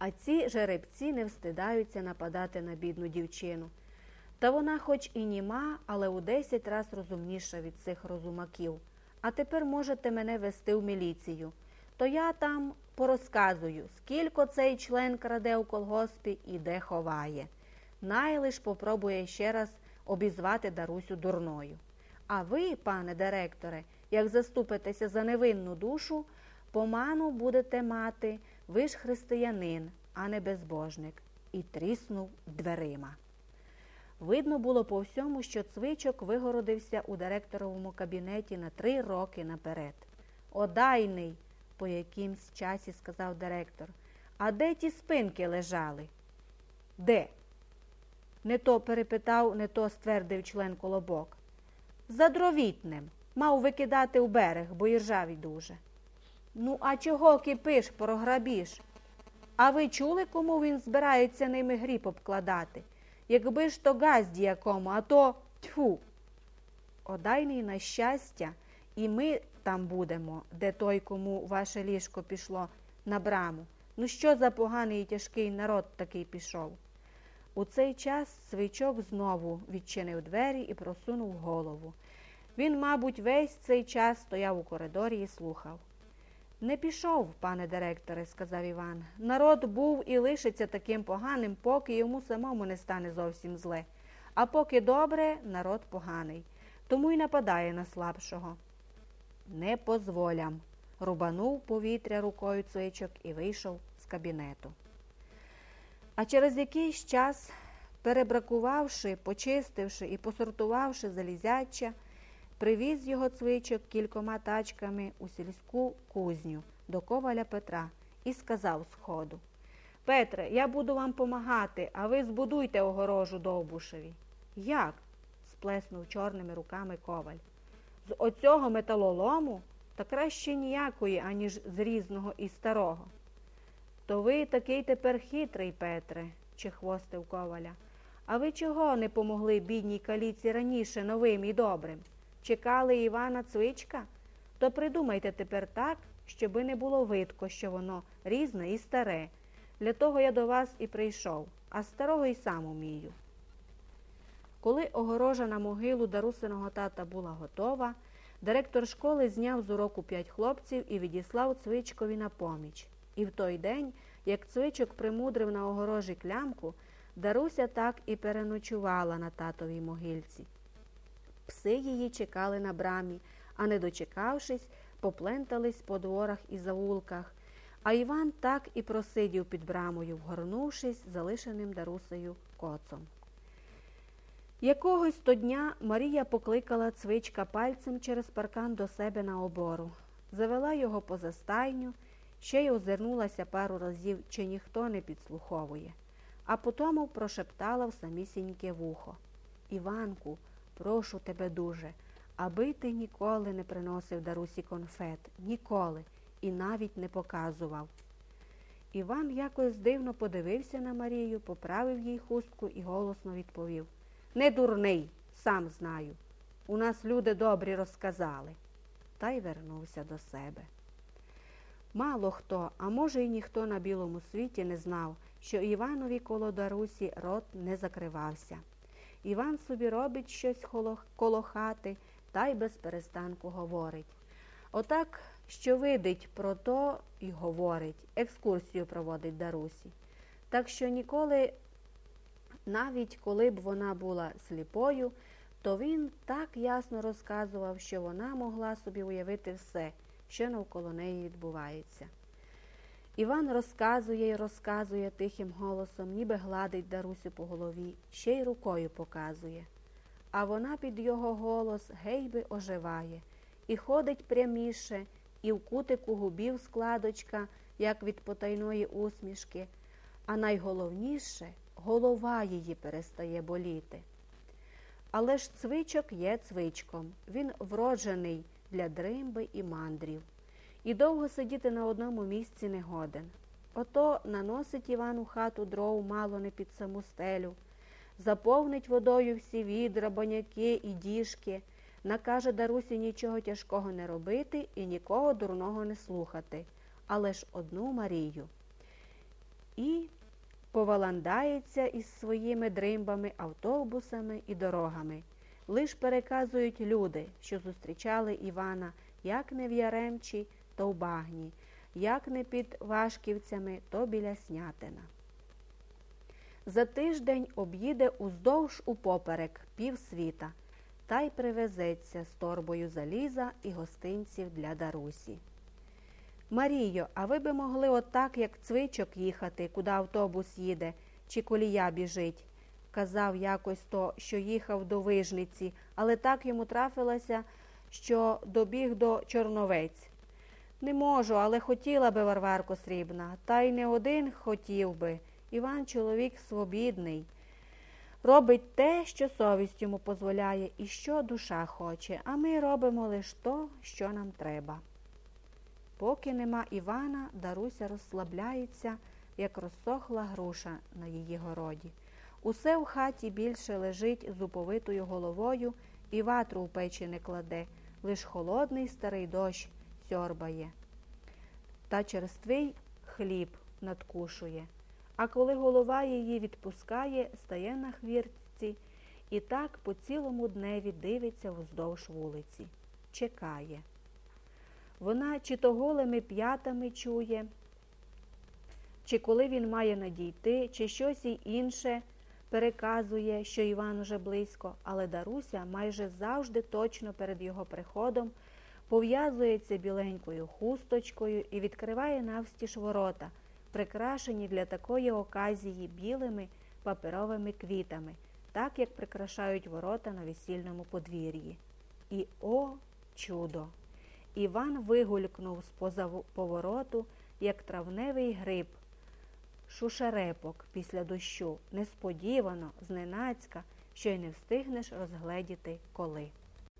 А ці жеребці не встидаються нападати на бідну дівчину. Та вона хоч і німа, але у десять раз розумніша від цих розумаків. А тепер можете мене вести в міліцію. То я там порозказую, скільки цей член краде у колгоспі і де ховає. Най лиш попробує ще раз обізвати Дарусю дурною. А ви, пане директоре, як заступитеся за невинну душу, поману будете мати, ви ж християнин, а не безбожник, і тріснув дверима. Видно було по всьому, що цвичок вигородився у директоровому кабінеті на три роки наперед. Одайний, по якимсь часі сказав директор. А де ті спинки лежали? Де? Не то перепитав, не то ствердив член колобок. За дровітнем. Мав викидати у берег, бо іржаві дуже. Ну, а чого кипиш, програбіш? А ви чули, кому він збирається ними гріб обкладати? Якби ж то газді якому, а то тьфу. Одайний на щастя, і ми там будемо, де той, кому ваше ліжко пішло на браму. Ну що за поганий і тяжкий народ такий пішов? У цей час свичок знову відчинив двері і просунув голову. Він, мабуть, весь цей час стояв у коридорі і слухав. Не пішов, пане директоре, сказав Іван. Народ був і лишиться таким поганим, поки йому самому не стане зовсім зле. А поки добре, народ поганий. Тому й нападає на слабшого. Не позволям, рубанув повітря рукою цвичок і вийшов з кабінету. А через якийсь час, перебракувавши, почистивши і посортувавши залізяча, привіз його цвичок кількома тачками у сільську кузню до коваля Петра і сказав сходу Петре, я буду вам помагати, а ви збудуйте огорожу довбушеві. Як? сплеснув чорними руками коваль. З оцього металолому та краще ніякої, аніж з різного і старого. То ви такий тепер хитрий, Петре, чехвостив коваля. А ви чого не помогли бідній каліці раніше новим і добрим? Чекали Івана Цвичка? То придумайте тепер так, щоби не було видко, що воно різне і старе. Для того я до вас і прийшов, а старого й сам умію. Коли огорожа на могилу Дарусиного тата була готова, директор школи зняв з уроку п'ять хлопців і відіслав Цвичкові на поміч. І в той день, як цвичок примудрив на огорожі клямку, Даруся так і переночувала на татовій могильці. Пси її чекали на брамі, а не дочекавшись, поплентались по дворах і завулках. А Іван так і просидів під брамою, вгорнувшись залишеним Дарусею коцом. Якогось то дня Марія покликала цвичка пальцем через паркан до себе на обору, завела його поза стайню, ще й озирнулася пару разів, чи ніхто не підслуховує, а потому прошептала в самісіньке вухо. Іванку, прошу тебе дуже, аби ти ніколи не приносив Дарусі конфет, ніколи, і навіть не показував. Іван якось дивно подивився на Марію, поправив їй хустку і голосно відповів Не дурний, сам знаю. У нас люди добрі розказали. Та й вернувся до себе. Мало хто, а може, й ніхто на білому світі не знав, що Іванові коло Дарусі рот не закривався. Іван собі робить щось коло хати та й без перестанку говорить. Отак, що видить про то і говорить, екскурсію проводить Дарусі. Так що ніколи, навіть коли б вона була сліпою, то він так ясно розказував, що вона могла собі уявити все, що навколо неї відбувається. Іван розказує й розказує тихим голосом, ніби гладить Дарусю по голові, ще й рукою показує. А вона під його голос гейби оживає, і ходить пряміше, і в кутику губів складочка, як від потайної усмішки, а найголовніше голова її перестає боліти. Але ж цвичок є цвичком, він вроджений для дримби і мандрів і довго сидіти на одному місці не годен. Ото наносить Іван у хату дров мало не під саму стелю, заповнить водою всі відра, баняки і діжки, накаже Дарусі нічого тяжкого не робити і нікого дурного не слухати, але ж одну Марію. і поваландається із своїми дримбами, автобусами і дорогами. Лиш переказують люди, що зустрічали Івана як не в Яремчі, то в багні, як не під Вашківцями, то біля Снятина. За тиждень об'їде уздовж упоперек півсвіта та й привезеться з торбою заліза і гостинців для Дарусі. Марійо, а ви би могли отак, як цвичок їхати, куди автобус їде, чи колія біжить, казав якось то, що їхав до вижниці, але так йому трафилося, що добіг до Чорновець. Не можу, але хотіла би Варварко Срібна, та й не один хотів би. Іван чоловік свобідний. Робить те, що совість йому дозволяє і що душа хоче, а ми робимо лише то, що нам треба. Поки нема Івана, Даруся розслабляється, як розсохла груша на її городі. Усе в хаті більше лежить з уповитою головою і ватру в печі не кладе, лиш холодний старий дощ сьорбає. Та черствий хліб надкушує. А коли голова її відпускає, стає на хвіртці і так по цілому дневі дивиться вздовж вулиці, чекає. Вона чи то голими п'ятами чує, чи коли він має надійти, чи щось і інше переказує, що Іван уже близько, але Даруся майже завжди точно перед його приходом пов'язується біленькою хусточкою і відкриває навстіж ворота, прикрашені для такої оказії білими паперовими квітами, так як прикрашають ворота на весільному подвір'ї. І о, чудо! Іван вигулькнув з поза повороту, як травневий гриб, шушерепок після дощу, несподівано, зненацька, що й не встигнеш розгледіти коли.